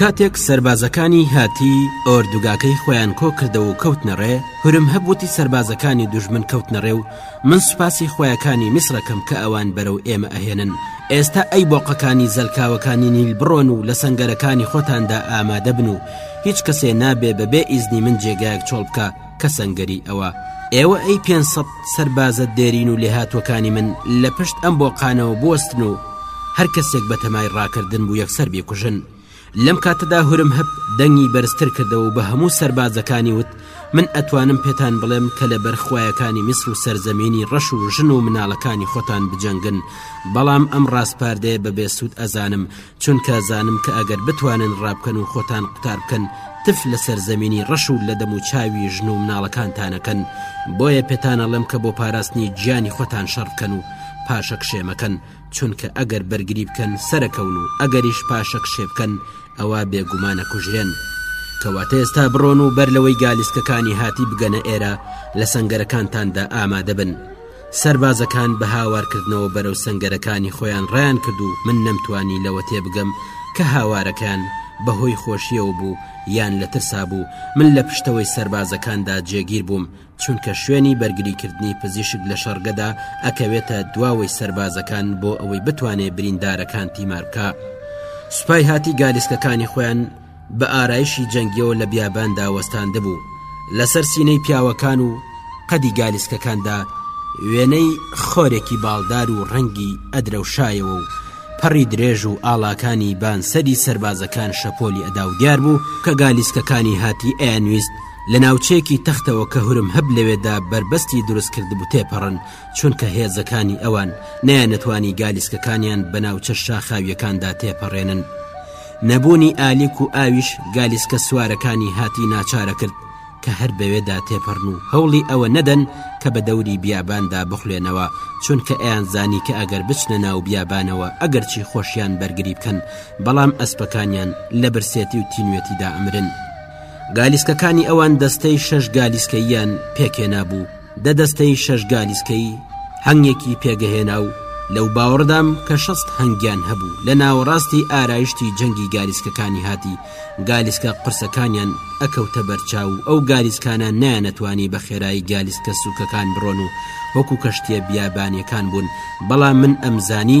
کاتێک سەربازەکانی هاتی ئۆردوگاکەی خۆیان کۆکردەوە و کەوتنە ڕێ هورم هەب وتی سەربازەکانی دوژمن کەوتنە ڕێ و من سوپاسی خویەکانی میسرەکەم کە ئەوان بەرەو ئێمە ئەهێنن ئێستا ئەی بۆقەکانی زەلکاوەکانی نیل بڕۆن و لە سەنگەرەکانی خۆتاندا ئامادەبن و هیچ کەسێ نابێ بە بێ ئیزنی من جێگایەک چۆڵ بکە کە سەنگەری ئەوە ئێوە ئەی پێ سەد سەربازە دێرین و لێهاتوەکانی من لە پشت ئەم بۆقانەوە بوەستن و هەر کەسێک بە تەمای ڕاکردن بوو یەکسەر بێکوژن لەم کاتەدا هورمهب دەنگی بەرزتر کردەوە و بە هەموو سەربازەکانی وت من ئەتوانم پێتان بڵێم کە لە بەر خوایەکانی میسر و سەرزەمینی ڕەش و ژن و مناڵەکانی خۆتان بجەنگن بەڵام ئەم ڕاسپاردەیە بە بێ سوود ئەزانم چونکە زانم کە ئەگەر بتوانن ڕابکەن و خۆتان قوتار بکەن تف لە سەرزەمینی ڕەش و لە دەم و چاوی ژن و مناڵەکانتانەکەن بۆیە پێتانەڵێم کە بۆ پاراستنی گیانی خۆتان شەڕکەن و پاشەکشێمەکەن چونکە ئەگەر بەرگری بکەن سەرەکەون و ئەگەریش پاشەک شێبکەن ئەوە بێگومانە کوژرێن کەواتە ئێستا بڕۆن و بەر لەوەی گالیسکەکانی هاتی بگەنە ئێرە لە سنگەرەکانتاندا ئامادەبن سربازەکان بە هاوارکردنەوە بەرەو سنگەرەکانی خۆیان ڕیان کرد و من نەمتوانی لەوە تێبگەم کە هاوارەکان بەهۆی خۆشیەوە بوو یان لە ترسا بوو من لە پشتەوەی سربازەکاندا جێگیر بووم چونکە شوێنی بەرگریکردنی پزیشک لە شەڕگەدا ئەکەوێتە دواوەی سەربازەکان بۆ ئەوەی بتوانێ بریندارەکان تیمارکە سوپای هاتی گالیسکەکانی خۆیان بە ئارایشی جەنگیەوە لە بیاباندا وەستاندبوو لەسەر سینەی پیاوەکان و قەدی گالیسکەکاندا وێنەی خۆرێکی باڵدار و ڕەنگی ئەدرەوشایەوە و پەڕی درێژ و ئاڵاکانی بانسەری سربازەکان شەپۆلی ئەدا و دیار بوو کە گالیسکەکانی هاتی ئەیانویست لە ناوچەیەکی تەختەوە کە هورمهەب لەوێدا بەربەستی دروست کردبوو تێپەڕن چونکە هێزەکانی ئەوان نیانەتوانی گالیسکەکانیان بە ناوچە شاخاویەکاندا تێپەڕێنن نەبوونی ئالیک و ئاویش گالیسکە سوارەکانی هاتی ناچارە کرد کە هەر بەوێدا تێپەڕن و هەوڵی ئەوە نەدەن کە بە دەوری بیاباندا بخولێنەوە چونکە ئەیان زانی کە ئەگەر بچنە ناو بیابانەوە ئەگەرچی خۆشیان بەرگری بکەن بەڵام ئەسپەکانیان لە برسێتی و تینوێتیدا ئەمرن. گالیسکەکانی ئەوان دەستەی شەش گالیسکەیان پێکێنابوو دە دەستەی شەش گالیسکەی هەنگێکی پێگەهێنا و لەو باوەڕدام کە شەست هەنگیان هەبوو لە ناوەڕاستی ئارایشتی جەنگی گالیسکەکانی هاتی گالیسکە قرسەکانیان ئەکەوتە بەرچاو و ئەو گالیسکانە نیانەتوانی بە خێرایی گالیسکە سوکەکان بڕۆن و وەکو کەشتیە بیابانیەکان بوون بەڵام من ئەمزانی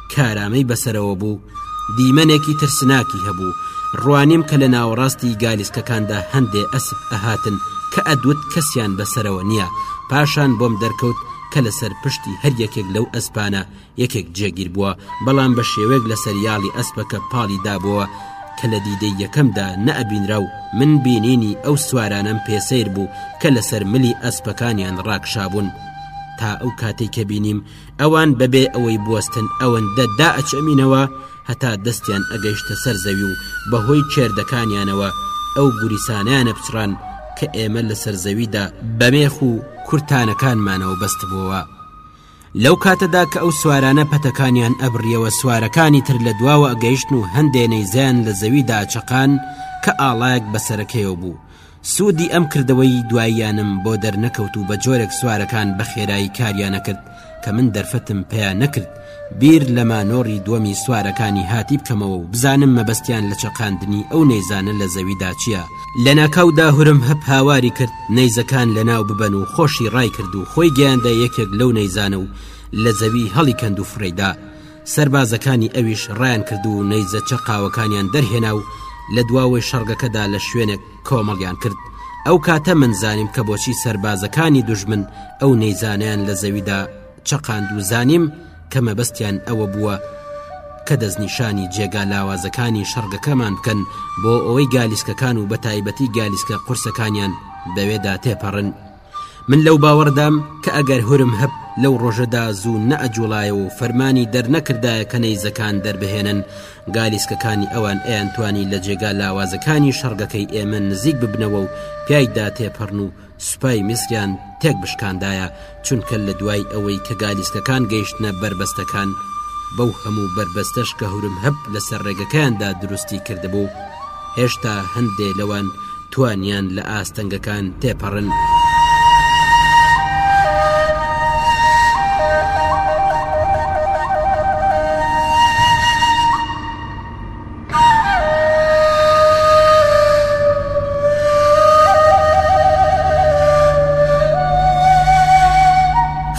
کارامەی بەسەرەوە بوو دیمەنێکی ترسناکی هەبوو ڕوانیم کە لە ناوەڕاستی گالیسکەکاندا هەندێ ئەسب ئەهاتن کە ئەدوت کەسیان بەسەرەوە نییە پاشان بۆم دەرکەوت کە لەسەر پشتی هەر یەکێک لەو ئەسپانە یەکێک جێگیر بووە بەڵام بە شێوەیەک لە سەریاڵی ئەسپەکە پاڵی دابەوە کە لە دیدەی یەکەمدا نەبینرا و من بینینی ئەو سوارانم پێسەیر بوو کە لەسەر ملی ئەسپەکانیان ڕاکشابوون تا ئەو کاتێک کە بینیم ئەوان بەبێ ئەوەی بوەستن ئەوەندە دا ئەچەمینەوە هەتا دەستیان ئەگەیشتە سەر زەوی و بەهۆی کێردەکانیانەوە ئەو گوریسانیانە بچڕان کە ئێمە لەسەر زەویدا بەمێخ و کورتانەکانمانەوە بەستبووەوە لەو کاتەدا کە ئەو سوارانە پەتەکانیان ئەبڕیەوە سوارەکانی تر لە دواوە ئەگەیشتن و هەندێنەی زیان لە زەویدا چەقان کە ئاڵایەک بەسەرەکەیەوە بوو سوودی ئەم کردەوەی دواییانەم بۆ دەرنەکەوت و بە جۆرێک سوارەکان بە خێرایی کاریانەکرد کە من دەرفەتم پیا نەکرد بیر لە مانۆڕی دووەمی سوارەکانی هاتی بکەمەوە و بزانم مەبەستیان لە چەقاندنی ئەو نەیزانە لە زەویدا چییە لە ناکاودا هورم هەپ هاواری کرد نەیزەکان لەناو ببەن و خۆشی ڕایکرد و خۆی گەیاندە یەکێک لەو نەیزانە و لە زەوی هەڵیکەند و فڕێیدا سەربازەکانی ئەویش ڕایان کرد و نەیزە چەقاوەکانیان دەرهێنا و لە دواوەی شەڕگەکەدا لە شوێنێک کۆمەڵیان کرد ئەو کاتە من زانیم کە بۆچی سەربازەکانی دوژمن ئەو نەیزانیان لە زەویدا چەقاند و زانیم کە مەبەستیان ئەوە بووە کە دەستنیشانی جێگا لاوازەکانی شەڕگەکەمان بکەن بۆ ئەوەی گالیسکەکان و بە تایبەتی گالیسکە قورسەکانیان بەوێدا تێپەڕن من لەو باوەڕدام کە ئەگەر هورم هەب لەو ڕۆژەدا زوو نەئەجوڵایەوە و فەرمانی دەرنەکردایە کە نەیزەکان دەربهێنن گالیسکەکانی ئەوان ئەیانتوانی لە جێگا لاوازەکانی شەڕگەکەی ئێمە نزیک ببنەوە و پیایدا تێپەڕن و سوپای میسریان تێک بشکاندایە چونکە لە دوای ئەوەی کە گالیسکەکان گەیشتنە بەربەستەکان بەو هەموو بەربەستەش کە هورم هەب لەسەر ڕێگەکەیاندا دروستی کردبوو هێشتا هەندێ لەوان توانیان لە ئاستەنگەکان تێپەڕن.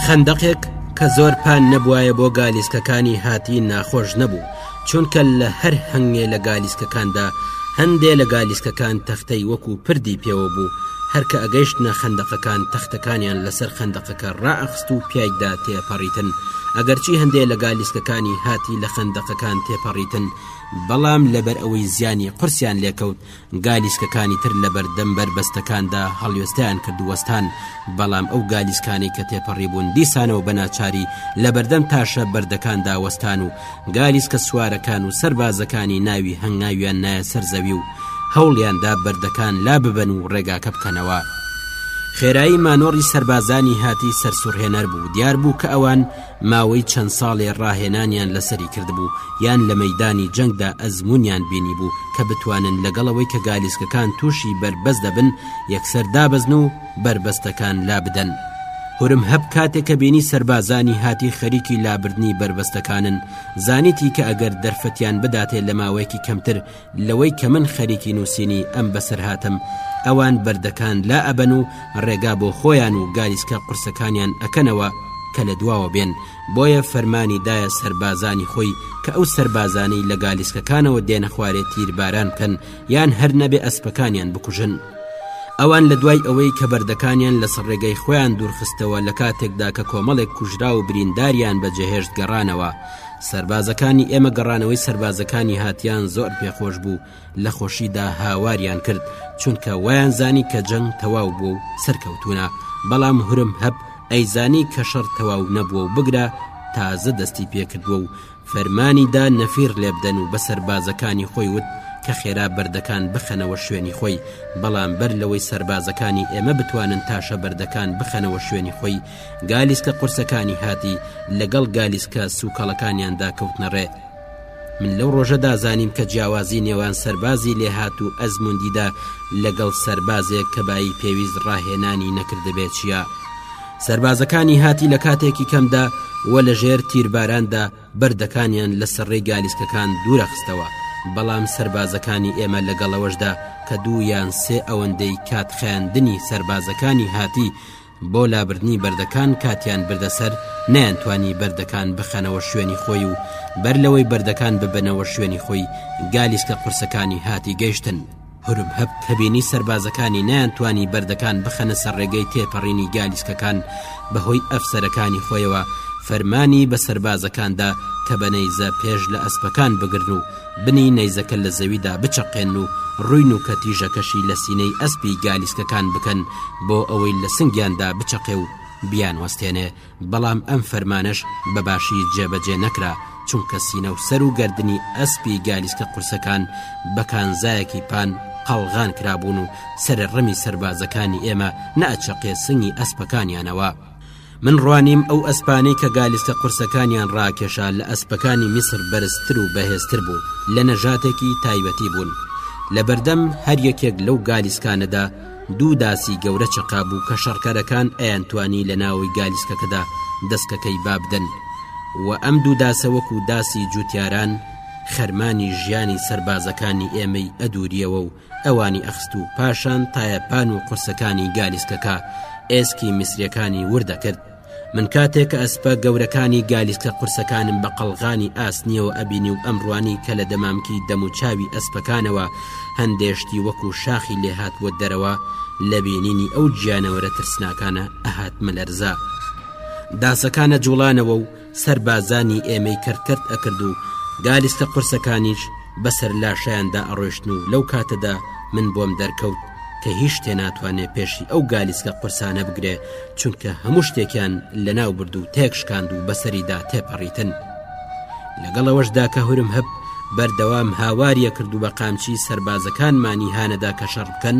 خندەقێک کە زۆر پان نەبوایە بۆ گالیسکەکانی هاتی ناخۆش نەبوو چونکە لە هەر هەنگێ لە گالیسکەکاندا هەندێ لە گالیسکەکان تەختەی وەکو پردی پێوە بوو هەرکە ئەگەیشتنە خەندەقەکان تەختەکانیان لەسەر خەندەقەکە ڕائەخست و پیایدا تێپەڕیتن ئەگەرچی هەندێ لە گالیسکەکانی هاتی لە خەندەقەکان تێپەڕیتن بەڵام لەبەر ئەوەی زیانی قورسیان لێکەوت گالیسکەکانی تر لە بەردەم بەربەستەکاندا هەڵوێستەیان کرد و وەستان، بەڵام ئەو گالیسکانەی کە تێپەڕیبوون دیسانەوە بە ناچاری لە بەردەم تاشە بەردەکاندا وەستان و گالیسکە سوارەکان و سەربازەکانی ناوی هەنگاویان نایە سەر زەوی و هەوڵیاندا بەردەکان لاببەن و ڕێگاکە بکەنەوە. خێرایی مانۆڕی سەربازانی هاتی سەرسوڕهێنەر بوو، دیار بوو کە ئەوان ماوەی چەند ساڵێ ڕاهێنانیان لەسەری کردبوو یان لە مەیدانی جەنگدا ئەزمونیان بینی بوو کە بتوانن لەگەڵەوەی کە گالیسکەکان تووشی بەربەست دەبن یەکسەر دابەزن و بەربەستەکان لابدەن هورم هەب کاتێک کە بینی سەربازانی هاتی خەریکی لابردنی بەربەستەکانن زانیتی کە ئەگەر دەرفەتیان بداتێ لە ماوەیەکی کەمتر لەوەی کە من خەریکی نووسینی ئەم بەسەرهاتەم ئەوان بەردەکان لا ئەبەن و ڕێگا بۆ خۆیان و گالیسکە قورسەکانیان ئەکەنەوە کە لە دواوە بێن بۆیە فەرمانی دایە سەربازانی خۆی کە ئەو سەربازانەی لە گالیسکەکانەوە دێنە خوارێ تیرباران بکەن یان هەر نەبێ ئەسپەکانیان بکوژن. ئەوان لە دوای ئەوەی کە بەردەکانیان لە سەرڕێگەی خۆیان دوورخستەوە لە کاتێکدا کە کۆمەڵێک کوژرا و برینداریان بە جێهێشت گەڕانەوە سەربازەکانی ئێمە گەڕانەوەی سەربازەکانی هاتیان زۆر پێخۆش بوو لە خۆشیدا هاواریان کرد چونکە وایان زانی کە جەنگ تەواو بوو و سەرکەوتونە بەڵام هورم هەب ئەیزانی کە شەڕ تەواو نەبووە و بگرە تازە دەستی پێکردووە و فەرمانی دا نەفیر لێبدەن و بە سەربازەکانی خۆی وت کە خێرا بەردەکان بخەنەوە شوێنی خۆی بەڵام بەر لەوەی سەربازەکانی ئێمە بتوانن تاشە بەردەکان بخەنەوە شوێنی خۆی گالیسکە قورسەکانی هاتی لەگەڵ گالیسکە سوکەڵەکانیاندا کەوتنە ڕێ من لەو ڕۆژەدا زانیم کە جیاوازی نێوان سەربازی لێهات و ئەزموندیدا لەگەڵ سەربازێک کە بایی پێویست ڕاهێنانی نەکردبێ چیە سربازەکانی هاتی لە کاتێکی کەمدا و لە ژێر تیرباراندا بەردەکانیان لە سەرڕێی گالیسکەکان دوورە خستەوە بەڵام سربازەکانی ئێمە لەگەڵەوەشدا کە دوو یان سێ ئەوەندەی کات خەیاندنی سربازەکانی هاتی بۆ لابردنی بەردەکان کاتیان بردەسەر نیانتوانی بەردەکان بخەنەوە شوێنی خۆی و بەر لەوەی بەردەکان ببنەوە شوێنی خۆی گالیسکە قورسەکانی هاتی گەیشتن هورم هەب کەبینی سربازەکانی نیانتوانی بەردەکان بخەنە سەر ڕێگەی تێپەڕینی گالیسکەکان بەهۆی ئەفسەرەکانی خۆیەوە فەرمانی بە سربازەکاندا کە بەنەیزە پێش لە ئەسپەکان بگرن و بنی نەیزەکە لە زەویدا بچەقێن و ڕووی نوکە تیژەکەشی لە سینەی ئەسپی گالیسکەکان بکەن بۆ ئەوەی لە سنگیاندا بچەقێ و بیان وەستێنێ بەڵام ئەم فەرمانەش بەباشی جێبەجێ نەکرا چونکە سینە و سەر و گردردنی ئەسپی گالیسکە قورسەکان بەکانزایەکی پان قەڵغان کرابوون و سەر ڕمی سەربازەکانی ئێمە نەچەقێ سنگی ئەسپەکانیانەوە من ڕوانیم ئەو ئەسپانەی کە گالیسکە قورسەکانیان ڕاکێشا لە ئەسپەکانی میسر بەرزتر و بەهێزتر بوو لە نەژاتێکی تایبەتی بوون لە بەردەم هەر یەکێک لەو گالیسکانەدا دوو داسی گەورە چەقا بوو کە شەڕکەرەکان ئەیانتوانی لە ناوەوەی گالیسکەکەدا دەسکەکەی بابدەن و ئەم دوو داسە وەکو داسی جوتیاران خەرمانی ژیانی سەربازەکانی ئێمەی ئەدوریەوە و ئەوانی ئەخست و پاشان تایە پان و قورسەکانی گالیسکەکە ئێسکی میسرەکانی وردەکرد من کاتێک کە ئەسپە گەورەکانی گالیسکە قورسەکانم بە قەلغانی ئاسنیەوە ئەبینی و ئەمڕوانی کە لە دەمامکی دەم و چاوی ئەسپەکانەوە هەندێشتی وەکو شاخی لێهات بۆ دەرەوە لە بینینی ئەو گیانەوەرە ترسناکانە ئەهاتمە لەرزە داسەکانە جوڵانەوە و سەربازانی ئێمەی کەرت کەرت ئەکرد و گالیسکە قورسەکانیش بەسەر لاشەیاندا ئەڕۆیشتن و لەو کاتەدا من بۆم دەرکەوت کە هیچ شتێ ناتوانێ پێشی ئەو گالیسکە قورسانە بگرێ چونکە هەموو شتێکیان لەناوبرد و تێکشکاند و بەسەریدا تێپەڕیتن لەگەڵ ئەوەشدا کە هورم هەب بەردەوام هاواریە کرد و بە قامچی سەربازەکانمانی هانەدا کە شەڕ بکەن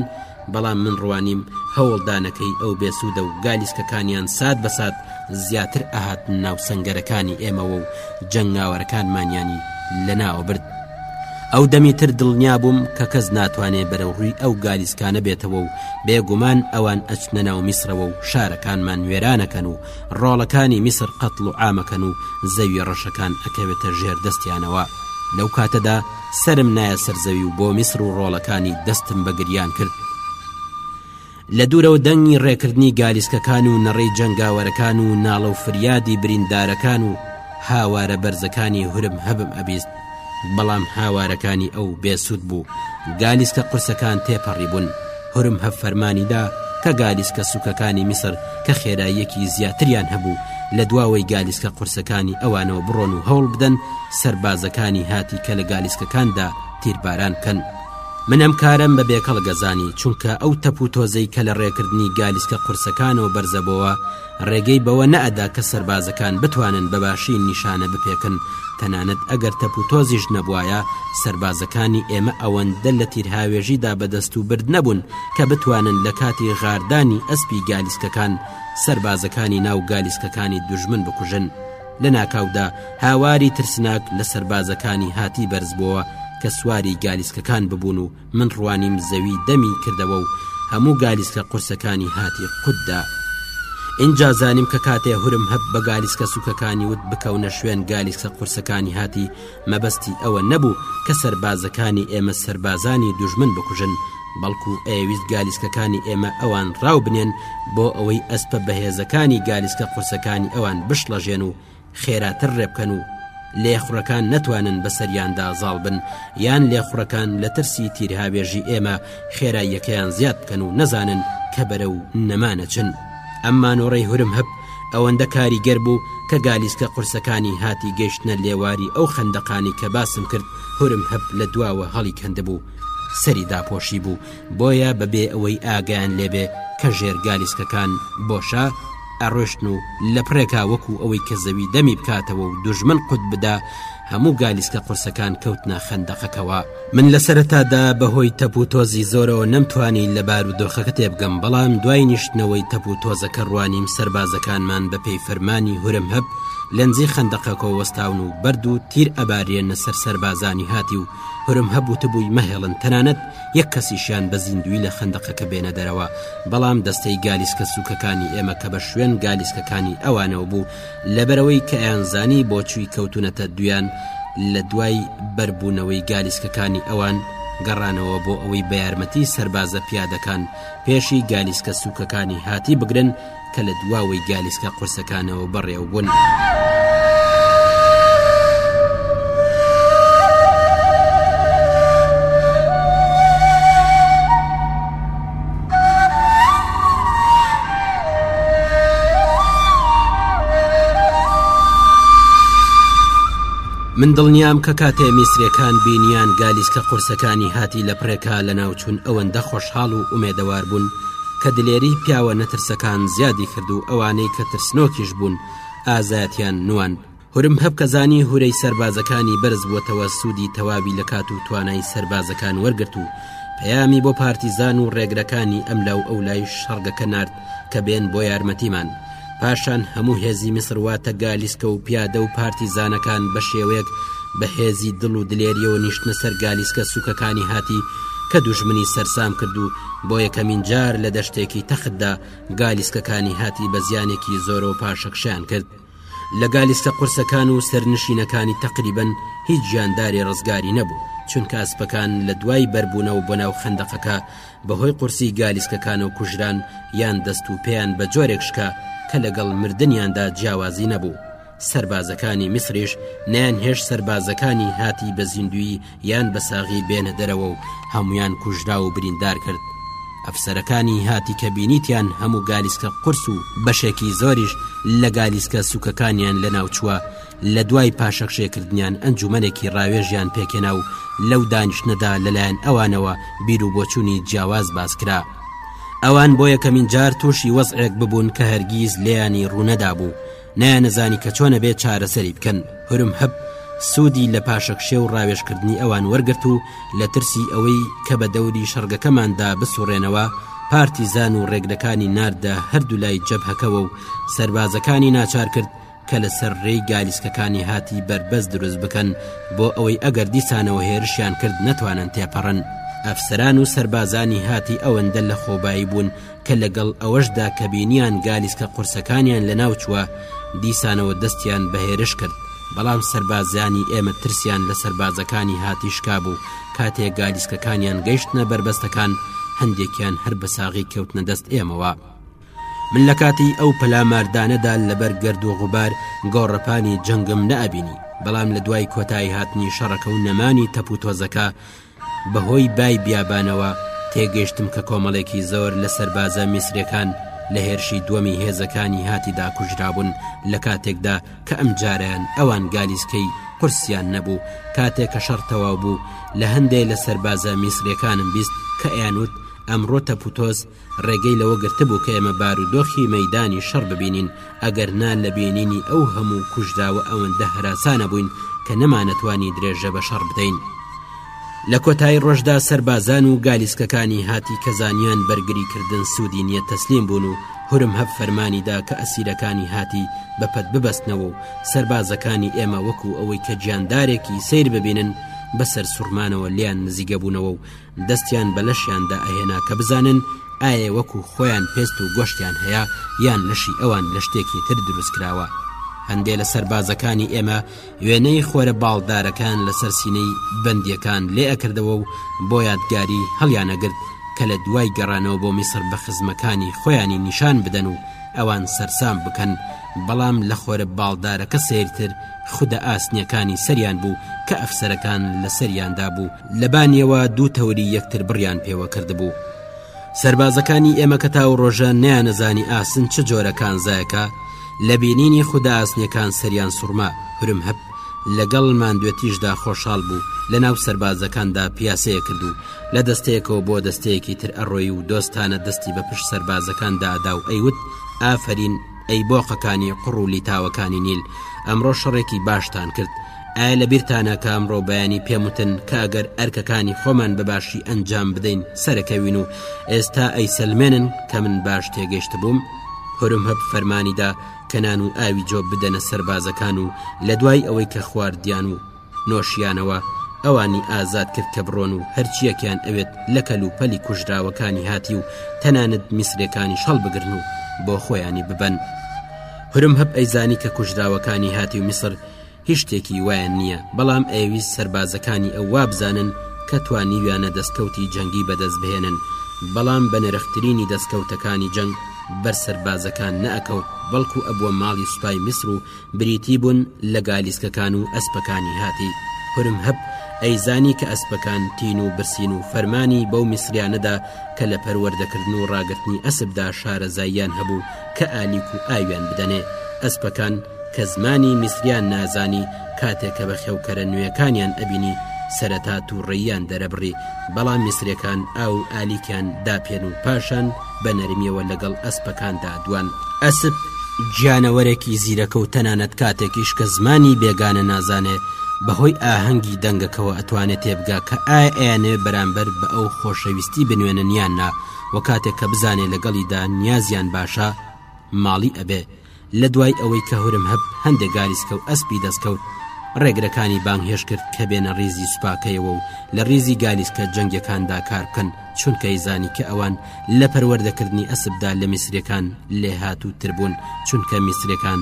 بەڵام من ڕوانیم هەوڵدانەکەی ئەو بێسوودە و گالیسکەکانیان سات بە سات زیاتر ئەهاتنە ناو سەنگەرەکانی ئێمەوە و جەنگاوەرەکانمانیانی لەناوە برد ئەو دەمی تر دڵنیا بووم کە کەس ناتوانێ بەرەو ڕووی ئەو گالیسکانە بێتەوە و بێگومان ئەوان ئەچنە ناو میسرەوە و شارەکانمان وێرانەکەن و ڕۆڵەکانی میسر قەتڵ و عامەکەن و زەوی ڕەشەکان ئەکەوێتە ژێر دەستیانەوە لەو کاتەدا سەرم نایە سەر زەوی و بۆ میسر و ڕۆڵەکانی دەستم بە گریان کرد لە دوورەوە دەنگی ڕێکردنی گالیسکەکان و نەڕێی جەنگاوەرەکان و ناڵە و فریادی بریندارەکان و هاوارە بەرزەکانی هورم هەبم ئەبیست بەڵام هاوارەکانی ئەو بێسوود بوو گالیسکە قورسەکان تێپەڕی بوون. هورمهب فەرمانی دا کە گالیسکە سووکەکانی میسر کە خێراییەکی زیاتریان هەبوو لە دواوەی گالیسکە قورسەکانی ئەوانەوە بڕۆن و هەوڵ بدەن سەربازەکانی هاتی کە لە گالیسکەکاندا تیرباران بکەن من ئەم کارەم بە بێکەڵک ئەزانی چونکە ئەو تەپ و تۆزەی کە لە ڕێکردنی گالیسکە قورسەکانەوە بەرزەبەوە ڕێگەی بەوە نەئەدا کە سەربازەکان بتوانن بەباشی نیشانە بپێکن تەنانەت ئەگەر تەپ و تۆزیش نەبوایە سەربازەکانی ئێمە ئەوەندە لە تیرهاوێژیدا بەدەست و برد نەبوون کە بتوانن لە کاتی غاردانی ئەسپی گالیسکەکان سەربازەکانی ناو گالیسکەکانی دوژمن بکوژن لە ناکاودا هاواری ترسناک لە سەربازەکانی هاتی بەرزبووەوە کە سواری گالیسکەکان ببوون و من ڕوانیم زەوی دەمی کردەوە و هەموو گالیسکە قورسەکانی هاتی قوتدا ئینجا زانیم کە کاتێ هورم هەب بە گالیسکە سوکەکانی وت بکەونە شوێن گالیسکە قورسەکانی هاتی مەبەستی ئەوە نەبوو کە سەربازەکانی ئێمە سەربازانی دوژمن بکوژن بەڵکو ئەویست گالیسکەکانی ئێمە ئەوان ڕاو بنێن بۆ ئەوەی ئەسپە بەهێزەکانی گالیسکە قورسەکانی ئەوان بشڵەژێن و خێراتر ڕێبکەن و لێخڕەکان نەتوانن بەسەریاندا زاڵ بن یان لێخڕەکان لە ترسی تیرهاوێژی ئێمە خێراییەکەیان زیاد بکەن و نەزانن کە بەرە و نەمانەچن ئەم مانۆڕی هورم هەب ئەوەندە کاریگەر بوو کە گالیسکە قورسەکانی هاتی گەیشتنە لێواری ئەو خەندەقانی کە باسم کرد هورم هەب لە دواوە هەڵی کەندبوو سەری داپۆشی بوو بۆیە بە بێ ئەوەی ئاگایان لێبێ کە ژێر گالیسکەکان بۆشە، ئەڕۆشتن و لە پڕێکا وەکوو ئەوەی کە زەوی دەمی بکاتەوە و دوژمن قوت بدا، هەموو گالیسکە قورسەکان کەوتنە خەندەقەکەوە. من لە سەرەتادا بە هۆی تەپ و تۆزی زۆرەوە نەمتوانی لە بار و دۆخەکە تێبگەم، بەڵام دوای نیشتنەوەی تەپ و تۆزەکە ڕوانیم سەربازەکانمان بە پێی فەرمانی هورەمهەب لە نزیک خەندەقەکەوە وەستاون و بەرد و تیر ئەبارێنە سەر سەربازانی هاتی و هورەمهەب وتبووی مەهێڵن تەنانەت یەک کەسیشیان بە زیندوی لە خەندەقەکە بێنە دەرەوە بەڵام دەستەی گالیسکە سوکەکانی ئێمە کە بە شوێن گالیسکەکانی ئەوانەوە بوو لەبەرەوەی کە ئەیانزانی بۆچوی کەوتونەتە دویان لە دوای بەربوونەوەی گالیسکەکانی ئەوان گەڕانەوە بۆ ئەوەی بە یارمەتی سەربازە پیادەکان پێشی گالیسکە سوکەکانی هاتی بگرن کە لە دواوەی گالیسکە قورسەکانەوە بەڕێوە بوون. من دڵنیام کە کاتێ میسرەکان بینیان گالیسکە قورسەکانی هاتی لە پرێکا لە ناوچوون ئەوەندە خۆشحاڵ و ئومێدەوار بوون کە دلێری پیاوە نەترسەکان زیادی کرد و ئەوانەی کە ترسنۆکیش بوون ئازایەتیان نواند هورم هەب کە زانی هورەی سەربازەکانی بەرز بووەتەوە سوودی تەواوی لە کات و توانای سەربازەکان وەرگرت و پەیامی بۆ پارتیزان و ڕێگرەکانی ئەم لاو ئەو لای شەڕگەکە نرد کە بێن بۆ یارمەتیمان پاشان هەموو هێزی میسر واتە گالیسکە و پیادە و پارتیزانەکان بە شێوەیەک بە هێزی دڵ و دلێریەوە نیشتنە سەر گالیسکە سوکەکانی هاتی کە دوژمنی سەرسام کرد و بۆ یەکەمین جار لە دەشتێکی تەختدا گالیسکەکانی هاتی بە زیانێکی زۆرەوە پاشەکشیان کرد لە گالیسکە قورسەکان و سەرنشینەکانی تەقریبن هیچ گیاندارێ ڕزگاری نەبوو چونکە ئەسپەکان لە دوای بەربوونەوە بۆ ناو خەندەقەکە بەهۆی قورسی گالیسکەکانەوە کوژران یان دەست و پێیان بە جۆرێک شکا کە لەگەڵ مردنیاندا جیاوازی نەبوو. سەربازەکانی میسریش نەیانهێشت سەربازەکانی هاتی بە زیندووی یان بە ساغی بێنە دەرەوە و هەموویان کوژرا و بریندار کرد. ئەفسەرەکانی هاتی کە بینیتیان هەموو گالیسکە قورس و بەشێکی زۆریش لە گالیسکە سووکەکانیان لەناوچووە لە دوای پاشەکشێکردنیان ئەنجومەنێکی ڕاوێژیان پێکێنا و لەو دانیشتنەدا لەلایەن ئەوانەوە بیر و بۆچوونی جیاواز باس کرا ئەوان بۆ یەکەمین جار تووشی وەزعێک ببوون کە هەرگیز لێیانی ڕوونەدا بوو نایانەزانی کە چۆنە بێت چارەسەری بکەن هورم هەب سوودی لە پاشەکشێ و ڕاوێشکردنی ئەوان وەرگرت و لە ترسی ئەوەی کە بە دەوری شەڕگەکەماندا بسوڕێنەوە پارتیزان و ڕێگرەکانی ناردە هەردوو لای جەبهەکەەوە و سربازەکانی ناچار کرد کە لەسەر رێی گالیسکەکانی هاتی بەربەست دروست بکەن بۆ ئەوەی ئەگەر دیسانەوە هێرشیان کرد نەتوانن تێپەڕن ئەفسران و سربازانی هاتی ئەوەندە لە خۆبایی بوون کە لەگەڵ ئەوەشدا کە بینیان گالیسکە قورسەکانیان لە ناوچووە دیسانەوە دەستیان بەهێرش کرد بەڵام سربازیانی ئێمە ترسیان لە سربازەکانی هاتی شکابوو کاتێک گالیسکەکانیان گەیشتنە بەربەستەکان هەندێکیان هەر بە ساغی کەوتنە دەست ئێمەوە. من لە کاتی ئەو پەلاماردانەدا لەبەر گرد و غوبار گۆڕەپانی جەنگم نەئەبینی بەڵام لە دوای کۆتایی هاتنی شەڕەکە و نەمانی تەپ و تۆزەکە بەهۆی بای بیابانەوە تێگەشتم کە کۆمەڵێکی زۆر لە سەربازە میسرەکان لە هێرشی دووەمی هێزەکانی هاتیدا کوژرابوون لە کاتێکدا کە ئەم جاریان ئەوان گالیسکەی قورسیان نەبوو کاتێک کە شەڕ تەواو بوو لە هەندێک لە سەربازە میسرەکانم بیست کە ئەیانوت ئەمڕۆ تەپوتۆز ڕێگەی لەوە گرتبوو کە ئێمە بارودۆخی مەیدانی شەڕ ببینین ئەگەر نا لە بینینی ئەو هەموو کوژراوە ئەوەندە هەراسانەبووین کە نەمانەتوانی درێژە بە شەڕ بدەین لە کۆتایی ڕۆژدا سەربازان و گالیسکەکانی هاتی کەزانیان بەرگریکردن سوودی نییە تەسلیم بوون و هورم هەب فەرمانیدا کە ئەسیرەکانی هاتی بەپەت ببەستنەوە و سەربازەکانی ئێمە وەکو ئەوەی کە گیاندارێکی سیر ببینن بەسەر سوڕمانەوە لیان نزیگەبوونەوە و دەستیان بە لەشیاندا ئەهێنا کە بزانن ئایا وەکو خۆیان پێست و گۆشتیان هەیە یان لەشی ئەوان لە شتێکی تر دروست کراوە هەندێ لە سەربازەکانی ئێمە وێنەی خۆرە باڵدارەکان لەسەر سینەی بەندیەکان لێ ئەکردەوە و بۆ یادگاری هەڵیانەگرت کە لە دوای گەڕانەوە بۆ میسر بە خزمەکانی خۆیانی نیشان بدەن و ئەوان سەرسام بکەن بەڵام لە خۆرە باڵدارەکە سیرتر خودە ئاسنیەکانی سەریان بوو کە ئەفسەرەکان لە سەریاندا بوو لەبانیەوە دوو تەوری یەکتر بڕیان پێوە کردبوو سربازەکانی ئێمە کە تا و ڕۆژە نیانەزانی ئاسن چ جۆرە کانزایەکە لە بینینی خوددا ئاسنیەکان سەریان سوڕما هورم هەب لەگەڵ ماندوێتیشدا خۆشحاڵ بوو لە ناو سربازەکاندا پیاسەیە کرد و لە دەستەیەکەوە بۆ دەستەیەکی تر ئەڕۆی و دۆستانە دەستی بە پشت سربازەکاندا ئەدا و ئەیوت ئافرین ئەی بۆقەکانی قوڕ و لیتاوەکانی نیل ئەمڕۆ شەڕێکی باشتان کرد ئایا لە بیرتانە کە ئەمڕۆ بەیانی پێم وتن کە ئەگەر ئەرکەکانی خۆمان بە باشی ئەنجام بدەین سەرەکەوین و ئێستا ئەی سلمێنن کە من باش تێگەیشت بووم هەرم هەب فەرمانیدا کەنان و ئاوی جۆ بدەنە سەربازەکان و لە دوای ئەوەی کە خواردیان و نۆشیانەوە ئەوانی ئازاد کرد کە بڕۆن و هەرچیەکیان ئەوێت لە کەل و پەلی کوژراوەکانی هاتی و تەنانەت میسرەکانی شەڵ بگرن و بۆ خۆیانی ببەن هەرم هەب ئەیزانی کە کوژراوەکانی هاتی و میسر هیچ شتێکی وایان نییە، بەڵام ئەیەویست سەربازەکانی ئەو وابزانن کە توانیویانە دەستکەوتی جەنگی بەدەست بهێنن، بەڵام بەنرخترینی دەستکەوتەکانی جەنگ بەر سەربازەکان نەئەکەوت، بەڵکو ئەبووە ماڵی سوپای میسر و بریتی بوون لە گالیسکەکان و ئەسپەکانی هاتی هورمهەب ئەیزانی کە ئەسپەکان تین و برسین و فەرمانی بەو میسریانەدا کە لە پەروەردەکردن و ڕاگرتنی ئەسپدا شارەزاییان هەبوو کە ئالیک و ئاویان بدەنێ ئەسپەکان کە زمانی میسریان نازانی کاتێ کە بەخێوکەرە نوێکانیان ئەبینی سەرەتا تووڕێیان دەرەبڕی بەڵام میسرەکان ئاو ئالیکیان داپێن و پاشان بە نەرمیەوە لەگەڵ ئەسپەکاندا دوان ئەسپ گیانەوەرێکی زیرەکە و تەنانەت کاتێکیش کە زمانی بێگانە نازانێ بەهۆی ئاهەنگی دەنگەکەەوە ئەتوانێت تێبگا کە ئایا ئەیانێ بەرامبەر بە ئەو خۆشەویستی بنوێنە نیان نا و کاتێک کە بزانێ لەگەڵیدا نیازیان باشە ماڵی ئەبێ لە دوای ئەوەی کە هورم هەب هەندێک گالیسکە و ئەسپی دەستکەوت ڕێگرەکانی بانگهێش کرد کە بێنە ریزی سوپاکەیەوە و لە ریزی گالیسکە جەنگەکاندا کار بکەن چونکەی زانی کە ئەوان لە پەروەردەکردنی ئەسپدا لە میسرەکان لێهاتوو تربوون چونکە میسرەکان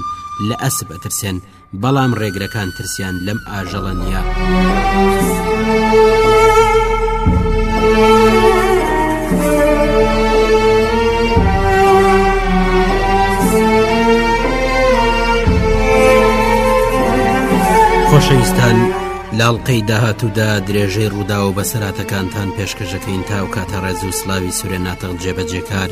لە ئەسپ ئەترسێن و بەڵام ڕێگرەکان ترسیان لەم ئاژەڵە نییە. خۆشەویستان لاڵقەی داهاتوودا درێژەی ڕوودا و بەسەراتەکانتان پێشکەشەکەین تاو کاتە ڕێز و سلاوی سورێ ناتەق جێبەجێکار